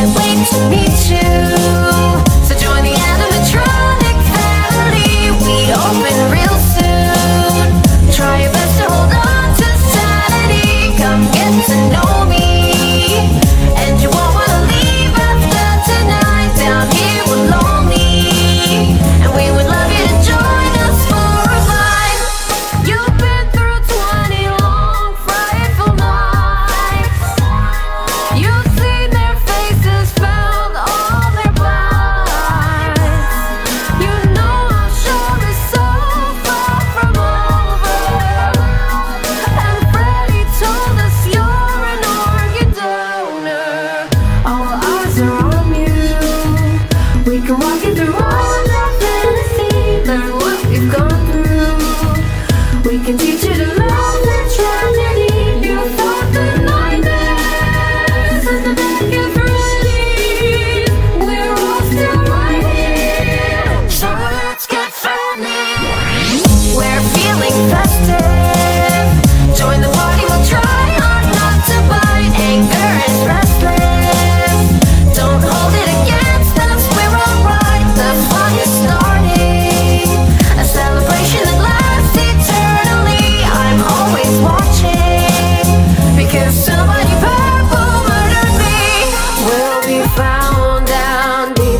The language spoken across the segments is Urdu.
can't wait to meet you دیکھوں منگی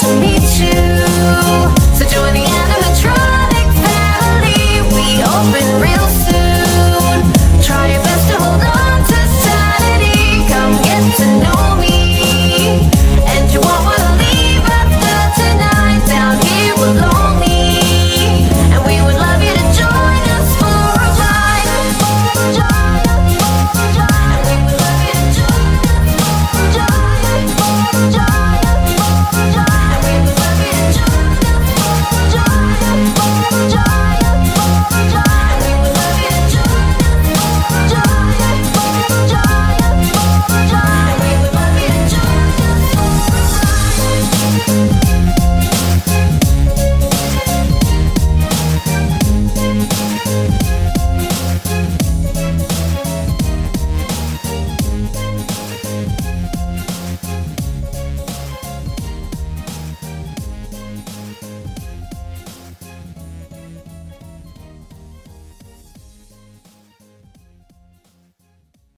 to meet you. Such a